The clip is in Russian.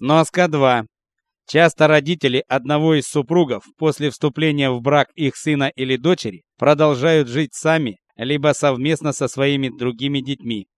Сноска 2. Часто родители одного из супругов после вступления в брак их сына или дочери продолжают жить сами, либо совместно со своими другими детьми.